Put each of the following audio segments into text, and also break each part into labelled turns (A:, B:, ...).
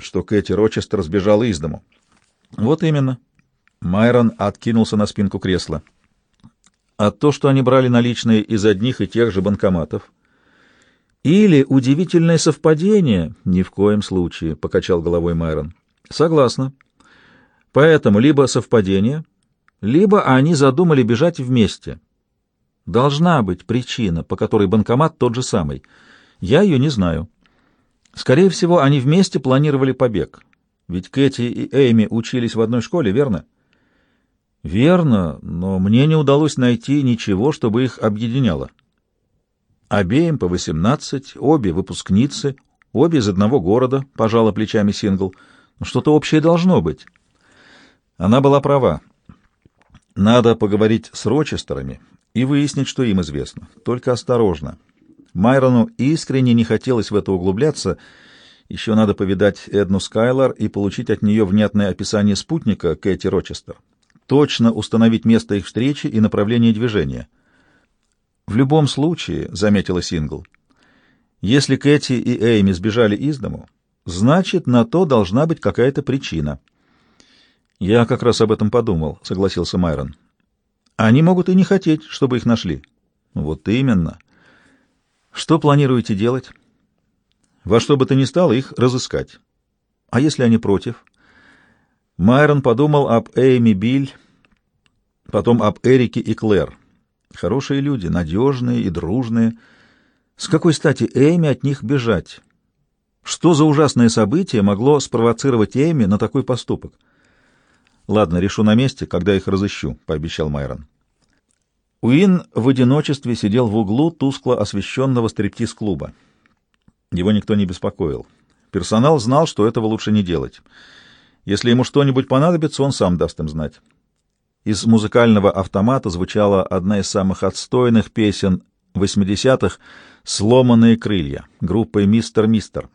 A: что Кэти Рочестер сбежала из дому. Вот именно. Майрон откинулся на спинку кресла. А то, что они брали наличные из одних и тех же банкоматов. Или удивительное совпадение? Ни в коем случае, — покачал головой Майрон. Согласна. Поэтому либо совпадение, либо они задумали бежать вместе. Должна быть причина, по которой банкомат тот же самый. Я ее не знаю. Скорее всего, они вместе планировали побег. Ведь Кэти и Эйми учились в одной школе, верно? Верно, но мне не удалось найти ничего, чтобы их объединяло. Обеим по восемнадцать, обе выпускницы, обе из одного города, пожала плечами Сингл. Что-то общее должно быть. Она была права. Надо поговорить с Рочестерами и выяснить, что им известно. Только осторожно. Майрону искренне не хотелось в это углубляться. Еще надо повидать Эдну Скайлар и получить от нее внятное описание спутника Кэти Рочестер. Точно установить место их встречи и направление движения. В любом случае, — заметила Сингл, — если Кэти и Эйми сбежали из дому, значит, на то должна быть какая-то причина. Я как раз об этом подумал, — согласился Майрон. Они могут и не хотеть, чтобы их нашли. Вот именно. — что планируете делать? Во что бы то ни стало их разыскать. А если они против? Майрон подумал об Эйми Биль, потом об Эрике и Клэр. Хорошие люди, надежные и дружные. С какой стати Эйми от них бежать? Что за ужасное событие могло спровоцировать Эйми на такой поступок? Ладно, решу на месте, когда их разыщу, — пообещал Майрон. Уин в одиночестве сидел в углу тускло освещенного стриптиз-клуба. Его никто не беспокоил. Персонал знал, что этого лучше не делать. Если ему что-нибудь понадобится, он сам даст им знать. Из музыкального автомата звучала одна из самых отстойных песен 80-х «Сломанные крылья» группой «Мистер Мистер».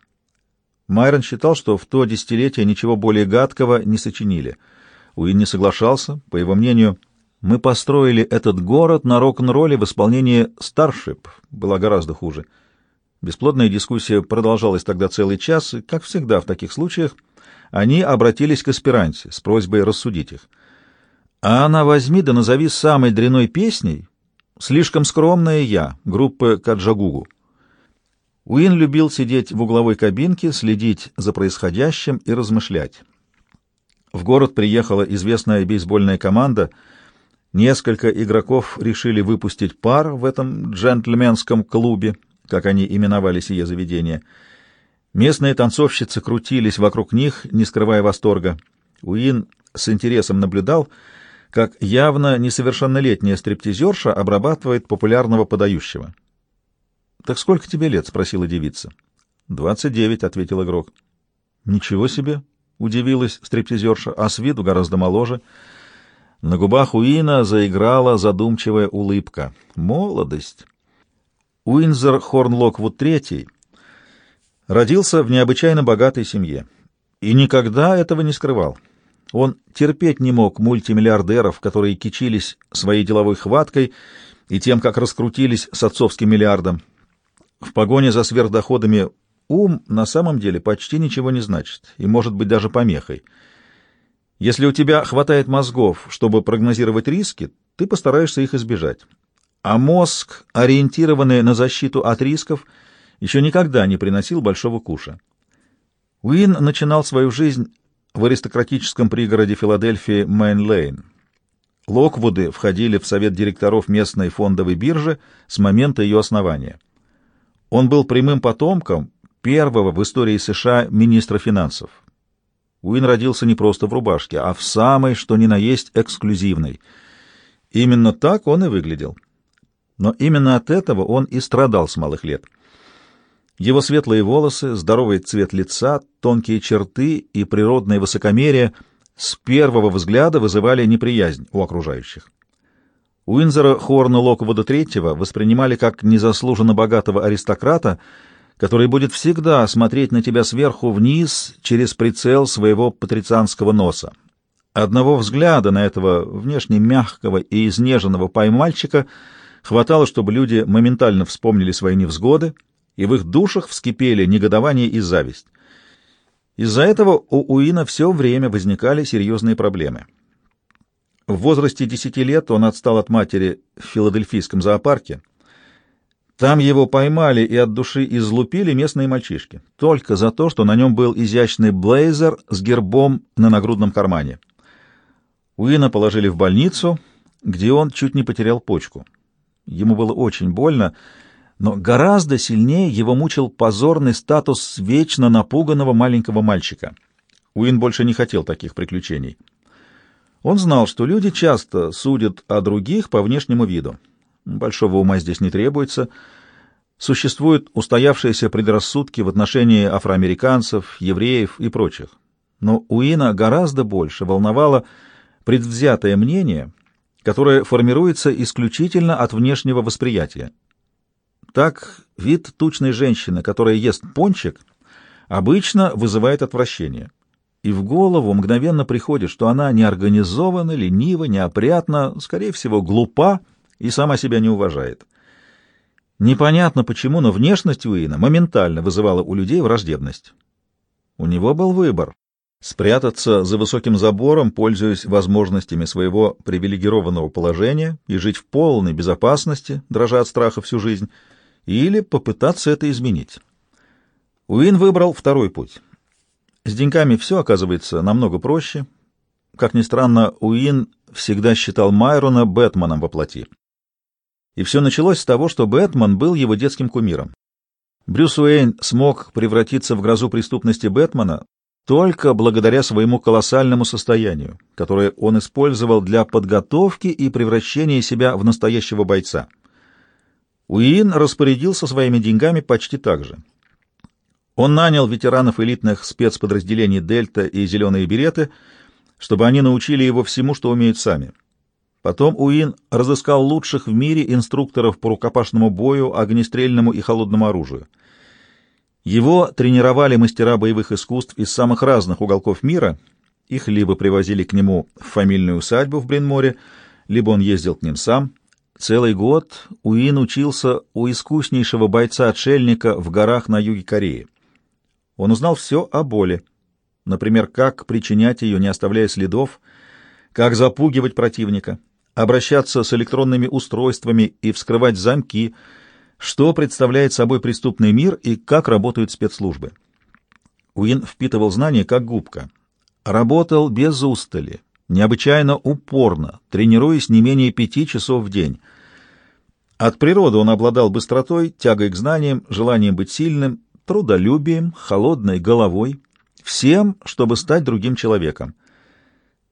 A: Майрон считал, что в то десятилетие ничего более гадкого не сочинили. Уин не соглашался, по его мнению, мы построили этот город на рок-н-ролле в исполнении «Старшип». Была гораздо хуже. Бесплодная дискуссия продолжалась тогда целый час, и, как всегда в таких случаях, они обратились к аспиранте с просьбой рассудить их. А она возьми да назови самой дряной песней «Слишком скромная я» группы Каджагугу. Уин любил сидеть в угловой кабинке, следить за происходящим и размышлять. В город приехала известная бейсбольная команда — Несколько игроков решили выпустить пар в этом джентльменском клубе, как они именовали сие заведение. Местные танцовщицы крутились вокруг них, не скрывая восторга. Уин с интересом наблюдал, как явно несовершеннолетняя стриптизерша обрабатывает популярного подающего. «Так сколько тебе лет?» — спросила девица. «Двадцать девять», — ответил игрок. «Ничего себе!» — удивилась стриптизерша, а с виду гораздо моложе — на губах Уина заиграла задумчивая улыбка. Молодость. Уинзер Хорнлоквуд III родился в необычайно богатой семье и никогда этого не скрывал. Он терпеть не мог мультимиллиардеров, которые кичились своей деловой хваткой и тем, как раскрутились с отцовским миллиардом. В погоне за сверхдоходами ум на самом деле почти ничего не значит и может быть даже помехой — если у тебя хватает мозгов, чтобы прогнозировать риски, ты постараешься их избежать. А мозг, ориентированный на защиту от рисков, еще никогда не приносил большого куша. Уин начинал свою жизнь в аристократическом пригороде Филадельфии Мейн-Лейн. Локвуды входили в совет директоров местной фондовой биржи с момента ее основания. Он был прямым потомком первого в истории США министра финансов. Уин родился не просто в рубашке, а в самой, что ни на есть, эксклюзивной. Именно так он и выглядел. Но именно от этого он и страдал с малых лет. Его светлые волосы, здоровый цвет лица, тонкие черты и природное высокомерие с первого взгляда вызывали неприязнь у окружающих. Уинзера Хорна Локвуда III воспринимали как незаслуженно богатого аристократа, который будет всегда смотреть на тебя сверху вниз через прицел своего патрицианского носа. Одного взгляда на этого внешне мягкого и изнеженного поймальчика хватало, чтобы люди моментально вспомнили свои невзгоды, и в их душах вскипели негодование и зависть. Из-за этого у Уина все время возникали серьезные проблемы. В возрасте 10 лет он отстал от матери в филадельфийском зоопарке. Там его поймали и от души излупили местные мальчишки, только за то, что на нем был изящный блейзер с гербом на нагрудном кармане. Уина положили в больницу, где он чуть не потерял почку. Ему было очень больно, но гораздо сильнее его мучил позорный статус вечно напуганного маленького мальчика. Уин больше не хотел таких приключений. Он знал, что люди часто судят о других по внешнему виду. Большого ума здесь не требуется. Существуют устоявшиеся предрассудки в отношении афроамериканцев, евреев и прочих. Но Уина гораздо больше волновало предвзятое мнение, которое формируется исключительно от внешнего восприятия. Так, вид тучной женщины, которая ест пончик, обычно вызывает отвращение. И в голову мгновенно приходит, что она неорганизована, ленива, неопрятна, скорее всего, глупа и сама себя не уважает. Непонятно почему, но внешность Уина моментально вызывала у людей враждебность. У него был выбор — спрятаться за высоким забором, пользуясь возможностями своего привилегированного положения и жить в полной безопасности, дрожа от страха всю жизнь — или попытаться это изменить. Уин выбрал второй путь. С деньгами все оказывается намного проще. Как ни странно, Уин всегда считал Майрона Бэтменом во плоти. И все началось с того, что Бэтмен был его детским кумиром. Брюс Уэйн смог превратиться в грозу преступности Бэтмена только благодаря своему колоссальному состоянию, которое он использовал для подготовки и превращения себя в настоящего бойца — Уин распорядился своими деньгами почти так же. Он нанял ветеранов элитных спецподразделений «Дельта» и «Зеленые береты», чтобы они научили его всему, что умеют сами. Потом Уин разыскал лучших в мире инструкторов по рукопашному бою, огнестрельному и холодному оружию. Его тренировали мастера боевых искусств из самых разных уголков мира, их либо привозили к нему в фамильную усадьбу в Бринморе, либо он ездил к ним сам — Целый год Уин учился у искуснейшего бойца-отшельника в горах на юге Кореи. Он узнал все о боли. Например, как причинять ее, не оставляя следов, как запугивать противника, обращаться с электронными устройствами и вскрывать замки, что представляет собой преступный мир и как работают спецслужбы. Уин впитывал знания как губка. Работал без устали, необычайно упорно, тренируясь не менее пяти часов в день. От природы он обладал быстротой, тягой к знаниям, желанием быть сильным, трудолюбием, холодной головой, всем, чтобы стать другим человеком —